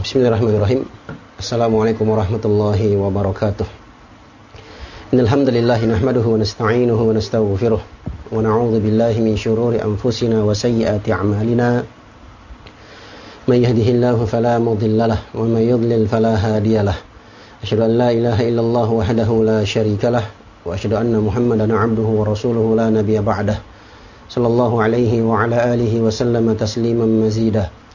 Bismillahirrahmanirrahim. Assalamualaikum warahmatullahi wabarakatuh. Innal hamdalillah nahmaduhu wa nasta'inuhu wa nastaghfiruh wa na'udzu billahi min shururi anfusina wa sayyiati a'malina. Man yahdihillahu fala mudilla lahu wa man yudlil fala hadiya lahu. Asyhadu an la ilaha illallah wahdahu la syarika lah wa asyhadu anna Muhammadan 'abduhu wa rasuluhu la nabiyya ba'dah. Sallallahu alaihi wa ala alihi wa sallama tasliman mazidah.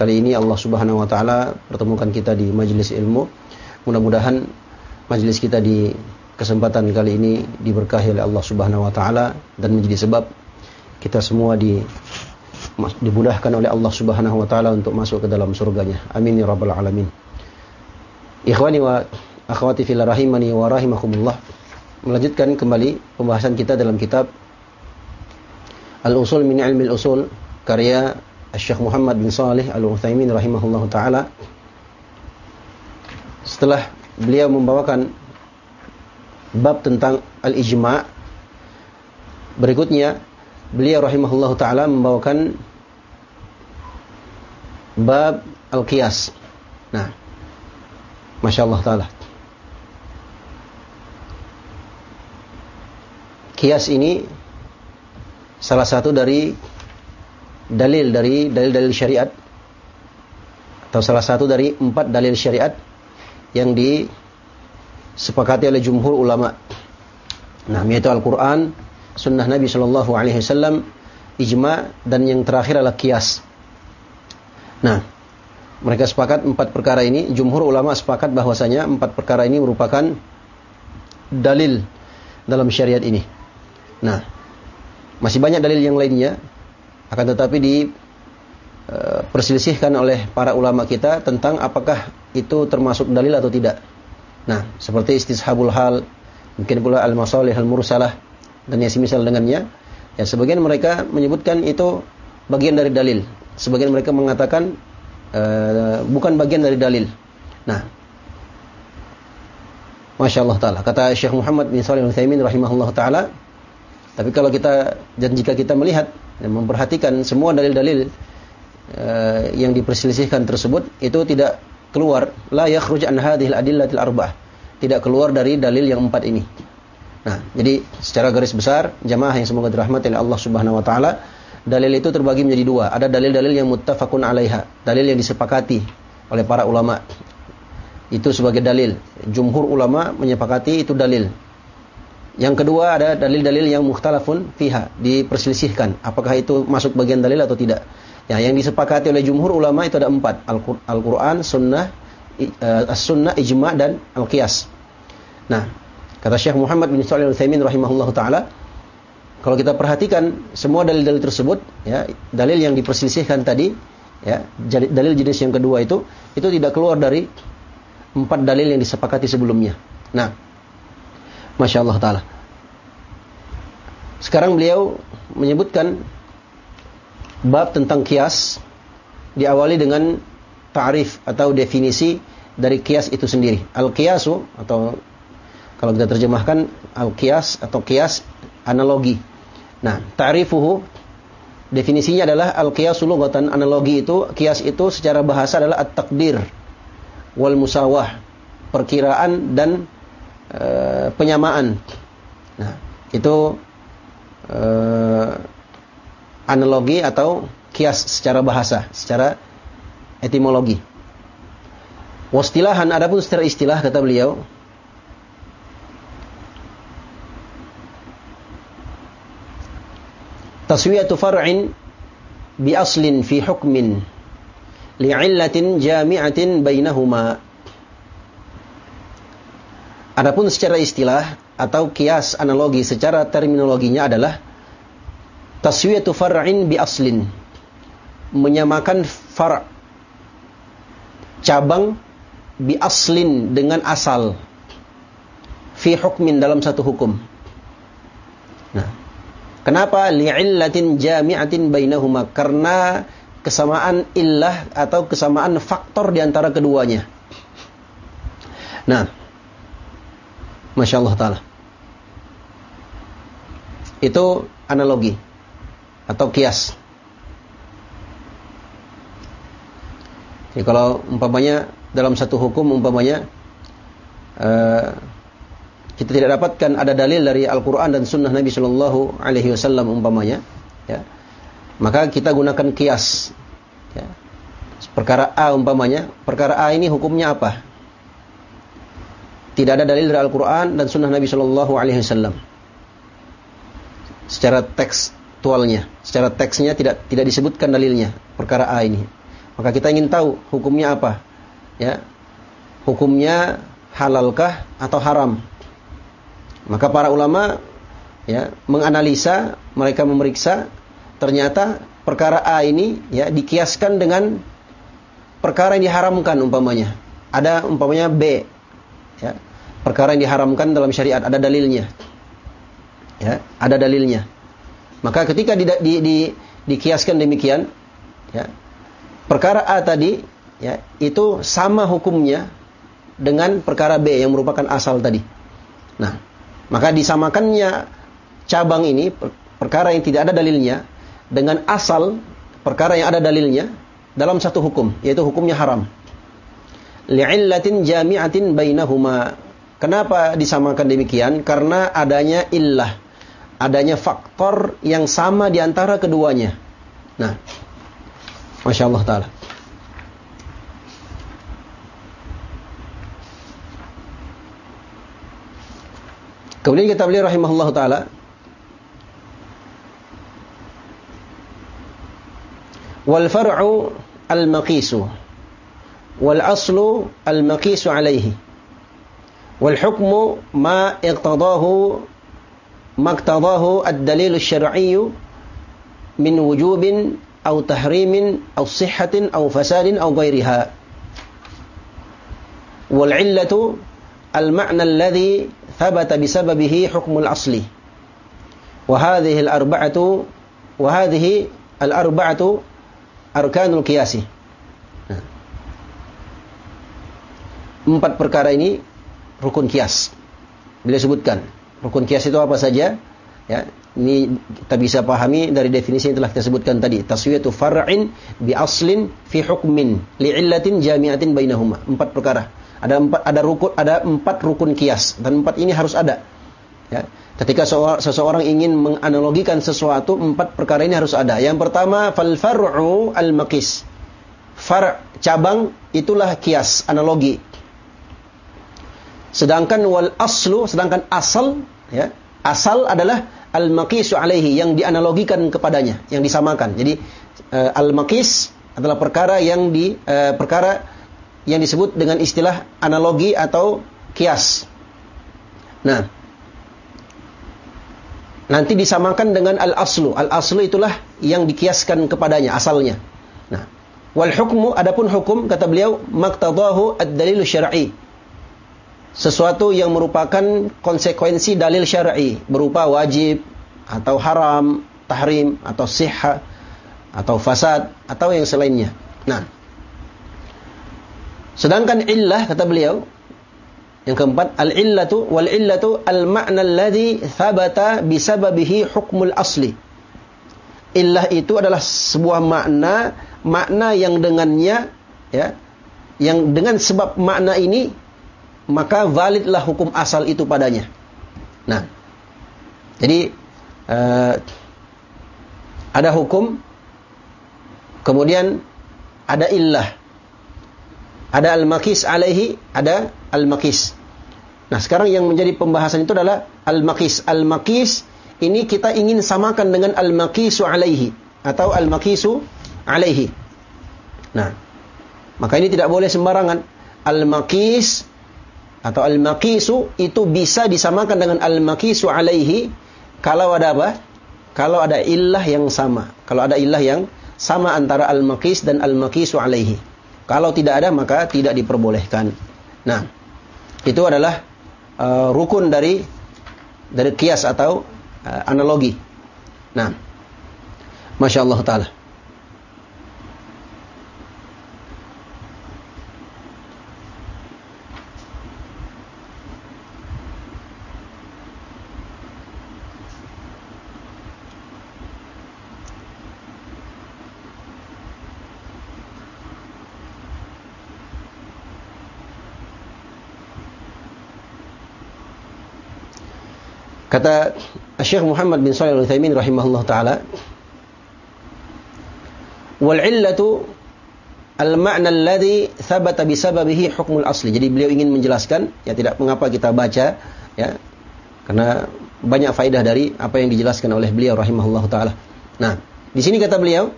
Kali ini Allah Subhanahu wa taala pertemukan kita di majelis ilmu. Mudah-mudahan majelis kita di kesempatan kali ini diberkahi oleh Allah Subhanahu wa taala dan menjadi sebab kita semua di dimudahkan oleh Allah Subhanahu wa taala untuk masuk ke dalam surganya. Amin ya rabbal alamin. Ikhwani wa akhwati fil rahimani wa rahimakumullah. Melanjutkan kembali pembahasan kita dalam kitab Al-Usul min Ilmi Al-Usul karya Syekh Muhammad bin Salih Al-Utsaimin rahimahullahu taala setelah beliau membawakan bab tentang al-ijma' berikutnya beliau rahimahullahu taala membawakan bab al-qiyas. Nah, Masya Allah taala. Kias ini salah satu dari dalil dari dalil-dalil syariat atau salah satu dari empat dalil syariat yang disepakati oleh jumhur ulama. Nah, yaitu Al-Quran, Sunnah Nabi Shallallahu Alaihi Wasallam, ijma dan yang terakhir adalah kias. Nah, mereka sepakat empat perkara ini. Jumhur ulama sepakat bahwasanya empat perkara ini merupakan dalil dalam syariat ini. Nah, masih banyak dalil yang lainnya akan tetapi di e, oleh para ulama kita tentang apakah itu termasuk dalil atau tidak. Nah, seperti istishabul hal, mungkin pula al-masalih al-mursalah dan yang semisal dengannya. Ya, sebagian mereka menyebutkan itu bagian dari dalil. Sebagian mereka mengatakan e, bukan bagian dari dalil. Nah, Masya Allah Ta'ala. Kata Syekh Muhammad bin Salim al-Thaymin rahimahullah Ta'ala. Tapi kalau kita, dan jika kita melihat dan memperhatikan semua dalil-dalil uh, yang diperselisihkan tersebut itu tidak keluar. La yakhruj an hadhil adillatil arba'ah. Tidak keluar dari dalil yang empat ini. Nah jadi secara garis besar jamaah yang semoga dirahmati oleh Allah Subhanahu wa taala dalil itu terbagi menjadi dua. Ada dalil-dalil yang muttafaqun alaiha dalil yang disepakati oleh para ulama. Itu sebagai dalil. Jumhur ulama menyepakati itu dalil yang kedua ada dalil-dalil yang mukhtalafun fiha, diperselisihkan. Apakah itu masuk bagian dalil atau tidak. Ya, yang disepakati oleh jumhur ulama itu ada empat. Al-Quran, Sunnah, uh, As-Sunnah, Ijma' dan Al-Qiyas. Nah, kata Syekh Muhammad bin Shalih Al-Utsaimin rahimahullah taala, kalau kita perhatikan semua dalil-dalil tersebut, ya, dalil yang diperselisihkan tadi, ya, dalil jenis yang kedua itu, itu tidak keluar dari empat dalil yang disepakati sebelumnya. Nah, Masya Allah Ta'ala. Sekarang beliau menyebutkan bab tentang kias diawali dengan ta'rif atau definisi dari kias itu sendiri. Al-kiasu atau kalau kita terjemahkan al-kias atau kias analogi. Nah, ta'rifuhu definisinya adalah al-kiasu lughatan analogi itu kias itu secara bahasa adalah at-takdir wal musawah, perkiraan dan Eh, penyamaan. Nah, itu e, analogi atau kias secara bahasa, secara etimologi. Wastilahan adapun secara istilah kata beliau, taswiyatu far'in bi aslin fi hukmin li'illatin jami'atin bainahuma Adapun secara istilah atau kias analogi secara terminologinya adalah taswiyatu far'in bi aslin menyamakan far' cabang bi aslin dengan asal fi hukmin dalam satu hukum. Nah, kenapa li'illatin jami'atin bainahuma? Karena kesamaan illah atau kesamaan faktor di antara keduanya. Nah, Masya Allah Ta'ala. Itu analogi atau kias. Jadi kalau umpamanya dalam satu hukum umpamanya uh, kita tidak dapatkan ada dalil dari Al-Quran dan Sunnah Nabi Shallallahu Alaihi Wasallam umpamanya, ya, maka kita gunakan kias. Ya. Perkara A umpamanya, perkara A ini hukumnya apa? Tidak ada dalil dari Al-Quran dan Sunnah Nabi Shallallahu Alaihi Wasallam. Secara tekstualnya, secara teksnya tidak tidak disebutkan dalilnya perkara A ini. Maka kita ingin tahu hukumnya apa? Ya, hukumnya halalkah atau haram? Maka para ulama ya menganalisa, mereka memeriksa ternyata perkara A ini ya dikiaskan dengan perkara yang diharamkan umpamanya. Ada umpamanya B ya. Perkara yang diharamkan dalam syariat ada dalilnya. Ya, ada dalilnya. Maka ketika di, di, di, dikiaskan demikian ya, perkara A tadi ya itu sama hukumnya dengan perkara B yang merupakan asal tadi. Nah, maka disamakannya cabang ini perkara yang tidak ada dalilnya dengan asal perkara yang ada dalilnya dalam satu hukum yaitu hukumnya haram. Li'illatin jami'atin bainahuma. Kenapa disamakan demikian? Karena adanya illah, adanya faktor yang sama di antara keduanya. Nah, Masya Allah Ta'ala. Kemudian kita beli rahimahullah Ta'ala. Wal far'u al-maqisu. Wal aslu al-maqisu alaihi. Wal hukmu ma iqtadahu maktadahu ad-dalil syar'i min wujubin أو تحريم أو صحة أو فساد أو غيرها. والعلة المعنى الذي ثبت بسببه حكم الأصل. وهذه الأربعة وهذه الأربعة أركان القياس. Empat perkara ini rukun kias. Bila sebutkan rukun kias itu apa saja? Ya, ini kita bisa pahami dari definisi yang telah kita sebutkan tadi. Taswiyatu far'in bi aslin fi hukmin li'illatin jami'atin bainahuma. Empat perkara. Ada empat ada rukun ada empat rukun kias dan empat ini harus ada. Ya. Ketika seseorang ingin menganalogikan sesuatu, empat perkara ini harus ada. Yang pertama, fal far'u al maqis. Far cabang itulah kias, analogi. Sedangkan wal aslu, sedangkan asal ya, asal adalah al-maqisu alaihi yang dianalogikan kepadanya, yang disamakan. Jadi uh, al-maqis adalah perkara yang di uh, perkara yang disebut dengan istilah analogi atau kias. Nah, nanti disamakan dengan al-aslu. Al-aslu itulah yang dikiaskan kepadanya asalnya. Nah, wal hukmu adapun hukum kata beliau maktadahu ad-dalilu syar'i sesuatu yang merupakan konsekuensi dalil syar'i berupa wajib atau haram, tahrim atau sihha atau fasad atau yang selainnya. Nah, sedangkan illah kata beliau yang keempat al-illatu wal illatu al-ma'na alladhi thabata bisababihi hukmul asli. Illah itu adalah sebuah makna makna yang dengannya ya yang dengan sebab makna ini maka validlah hukum asal itu padanya. Nah, jadi uh, ada hukum, kemudian ada illah, ada al-makis alaihi, ada al-makis. Nah, sekarang yang menjadi pembahasan itu adalah al-makis. Al-makis ini kita ingin samakan dengan al-maqisu alaihi atau al-maqisu alaihi. Nah, maka ini tidak boleh sembarangan. Al-maqis atau al-maqisu itu bisa disamakan dengan al-maqisu alaihi kalau ada apa? Kalau ada illah yang sama. Kalau ada illah yang sama antara al-maqis dan al-maqisu alaihi. Kalau tidak ada maka tidak diperbolehkan. Nah, itu adalah uh, rukun dari dari kias atau uh, analogi. Nah, masya Allah taala. Kata Syekh Muhammad bin Shalih Al-Utsaimin rahimahullah taala, "Wal illatu al-ma'na alladhi thabata bisababihi hukmul asli." Jadi beliau ingin menjelaskan, ya tidak mengapa kita baca, ya. Karena banyak faedah dari apa yang dijelaskan oleh beliau rahimahullah taala. Nah, di sini kata beliau,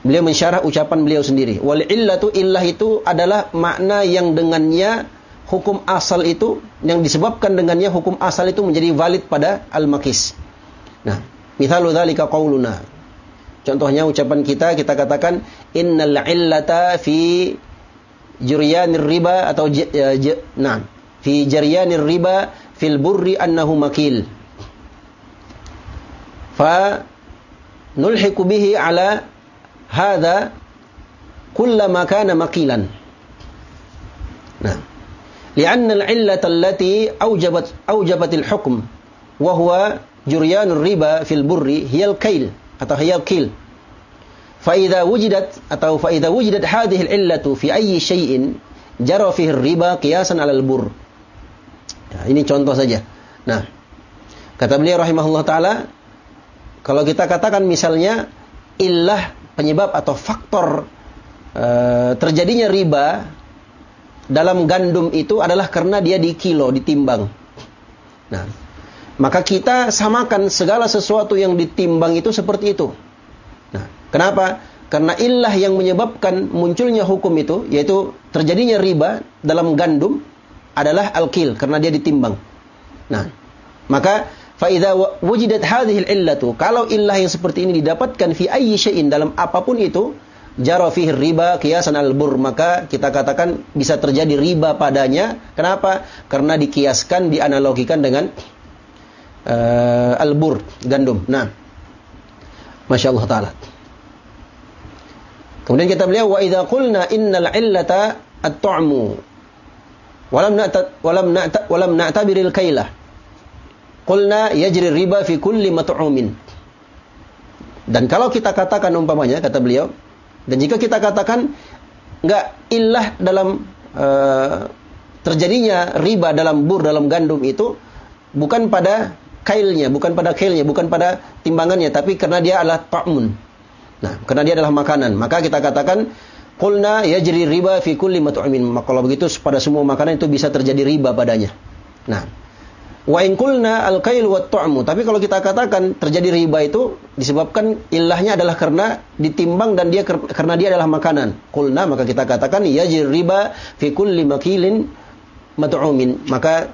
beliau mensyarah ucapan beliau sendiri. Wal illatu illah itu adalah makna yang dengannya hukum asal itu yang disebabkan dengannya hukum asal itu menjadi valid pada al-makis. Nah, mithalu dzalika qauluna. Contohnya ucapan kita kita katakan innal illata fi juryanir riba atau j, nah, fi jaryanir riba fil burri annahu makil. Fa nulhiqu bihi ala hadha kullama kana makilan. Nah, Li'anna al-illata allati aujabat الحكم hukm wa huwa في riba fil burri hiyal kail atau hiyal kil. Fa idza wujidat atau fa idza wujidat hadhihi al-illatu fi ayyi syai'in ini contoh saja. Nah, kata beliau rahimahullah taala kalau kita katakan misalnya illah penyebab atau faktor e, terjadinya riba dalam gandum itu adalah karena dia di kilo, ditimbang. Nah, maka kita samakan segala sesuatu yang ditimbang itu seperti itu. Nah, kenapa? Karena ilah yang menyebabkan munculnya hukum itu, yaitu terjadinya riba dalam gandum, adalah al-kil, karena dia ditimbang. Nah, maka faida wujidat hadhil illatu, kalau ilah yang seperti ini didapatkan fi ayyi dalam apa pun itu, jara riba kiasan al-bur maka kita katakan bisa terjadi riba padanya. Kenapa? Karena dikiaskan dianalogikan dengan uh, al-bur gandum. Nah Masya Allah taala. Kemudian kita beliau wa idza qulna innal illata at-ta'mu walam na'ta walam na'ta walam na'tabiril kailah. Qulna yajri riba fi kulli mat'umin. Dan kalau kita katakan umpamanya kata beliau dan jika kita katakan nggak ilah dalam uh, terjadinya riba dalam bur dalam gandum itu bukan pada kailnya, bukan pada kailnya, bukan pada timbangannya, tapi karena dia adalah ta'mun. Nah, karena dia adalah makanan, maka kita katakan qulna yajri riba fi kulli mat'umin. Maka kalau begitu pada semua makanan itu bisa terjadi riba padanya. Nah, Wa in qulna al-kail wa. Tapi kalau kita katakan terjadi riba itu disebabkan ilahnya adalah karena ditimbang dan dia karena dia adalah makanan. Qulna maka kita katakan yajir riba fi kulli makilin mat'umin. Maka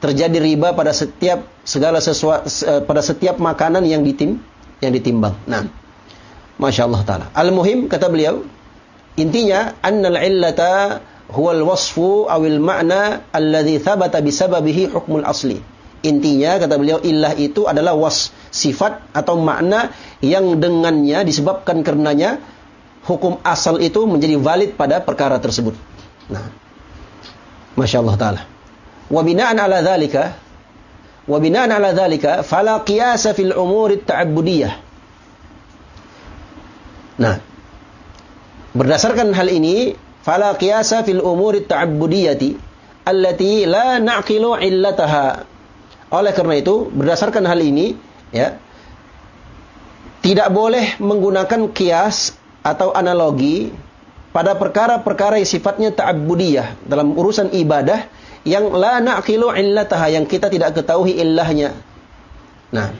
terjadi riba pada setiap segala sesuatu pada setiap makanan yang ditim yang ditimbang. Nah, Masya Allah Ta'ala. Al-muhim, kata beliau, intinya, annal illata huwal wasfu awil ma'na alladhi thabata bisababihi hukmul asli. Intinya kata beliau illah itu adalah was sifat atau makna yang dengannya disebabkan karenanya hukum asal itu menjadi valid pada perkara tersebut. Nah, masya Allah taala. Wa binaan ala wa binaan ala dzalika fala qiyasa fil umur ta'abbudiyah. Nah, berdasarkan hal ini fala qiyasa fil umuri ta'abbudiyati allati la naqilu illataha. Oleh karena itu, berdasarkan hal ini, ya, tidak boleh menggunakan kias atau analogi pada perkara-perkara yang sifatnya ta'abbudiyah dalam urusan ibadah yang la naqilu illataha yang kita tidak ketahui illahnya. Nah,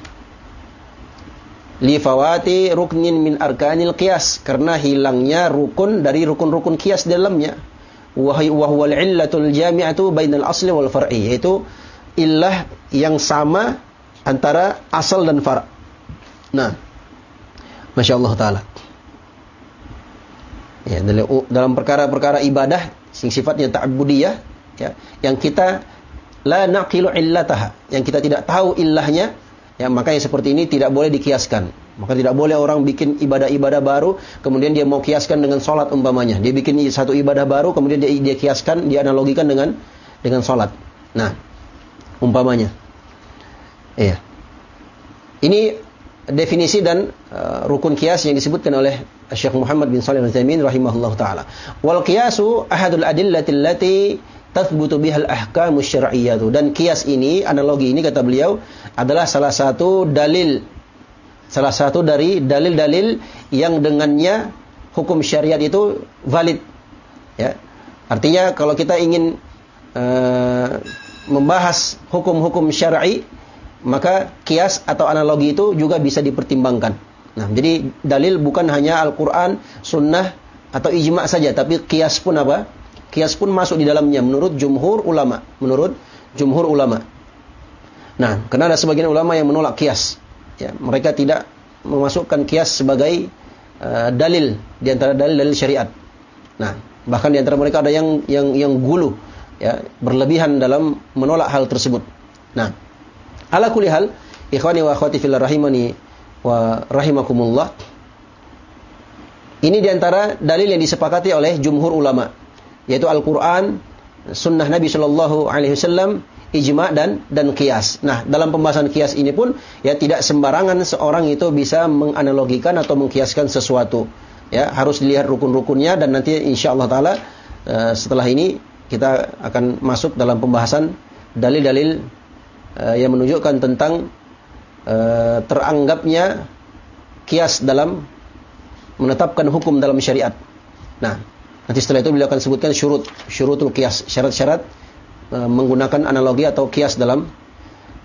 li fawati ruknin min arkanil qiyas. Karena hilangnya rukun dari rukun-rukun kias dalamnya. Wa huwa illatul jami'atu bainal asli wal far'i. Yaitu illah yang sama antara asal dan far. Nah, Masya Allah Ta'ala. Ya, dalam perkara-perkara ibadah, sing sifatnya ta'budiyah, ya, yang kita la naqilu illataha, yang kita tidak tahu illahnya, Ya, maka yang seperti ini tidak boleh dikiaskan. Maka tidak boleh orang bikin ibadah-ibadah baru, kemudian dia mau kiaskan dengan sholat umpamanya. Dia bikin satu ibadah baru, kemudian dia, dia kiaskan, dia analogikan dengan dengan sholat. Nah, umpamanya. Iya. Ini definisi dan uh, rukun kias yang disebutkan oleh Syekh Muhammad bin Shalih Al-Utsaimin rahimahullah taala. Wal qiyasu ahadul adillati allati tathbutu bihal ahkamu syar'iyyah dan kias ini analogi ini kata beliau adalah salah satu dalil. Salah satu dari dalil-dalil yang dengannya hukum syariat itu valid. Ya. Artinya kalau kita ingin uh, membahas hukum-hukum syar'i maka kias atau analogi itu juga bisa dipertimbangkan. Nah jadi dalil bukan hanya Al-Qur'an sunnah atau ijma saja tapi kias pun apa Kias pun masuk di dalamnya menurut jumhur ulama. Menurut jumhur ulama. Nah, karena ada sebagian ulama yang menolak kias. Ya, mereka tidak memasukkan kias sebagai uh, dalil di antara dalil-dalil syariat. Nah, bahkan di antara mereka ada yang yang yang gulu ya, berlebihan dalam menolak hal tersebut. Nah, ala kulli hal, ikhwani wa akhwati fillah rahimani wa rahimakumullah. Ini di antara dalil yang disepakati oleh jumhur ulama yaitu Al-Qur'an, sunnah Nabi Shallallahu alaihi wasallam, ijma dan dan kias. Nah, dalam pembahasan kias ini pun ya tidak sembarangan seorang itu bisa menganalogikan atau mengkiaskan sesuatu. Ya, harus dilihat rukun-rukunnya dan nanti insya Allah taala uh, setelah ini kita akan masuk dalam pembahasan dalil-dalil uh, yang menunjukkan tentang uh, teranggapnya kias dalam menetapkan hukum dalam syariat. Nah, Nanti setelah itu beliau akan sebutkan syurut, syurutul kias, syarat-syarat e, menggunakan analogi atau kias dalam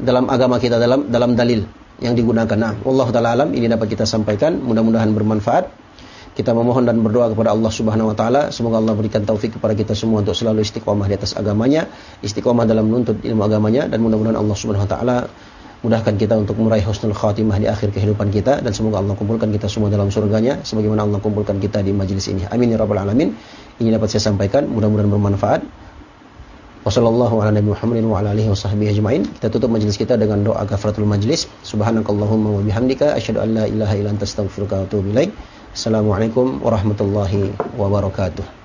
dalam agama kita dalam dalam dalil yang digunakan. Nah, Allah taala alam ini dapat kita sampaikan, mudah-mudahan bermanfaat. Kita memohon dan berdoa kepada Allah Subhanahu wa taala, semoga Allah berikan taufik kepada kita semua untuk selalu istiqomah di atas agamanya, istiqomah dalam menuntut ilmu agamanya dan mudah-mudahan Allah Subhanahu wa taala Mudahkan kita untuk meraih husnul khatimah di akhir kehidupan kita dan semoga Allah kumpulkan kita semua dalam surganya sebagaimana Allah kumpulkan kita di majelis ini. Amin ya rabbal alamin. Ini dapat saya sampaikan, mudah-mudahan bermanfaat. Wassalamualaikum warahmatullahi wabarakatuh. Kita tutup majelis kita dengan doa kafaratul majelis. Subhanakallahumma wa bihamdika asyhadu an la ilaha illa anta astaghfiruka wa atubu ilaik. Assalamualaikum warahmatullahi wabarakatuh.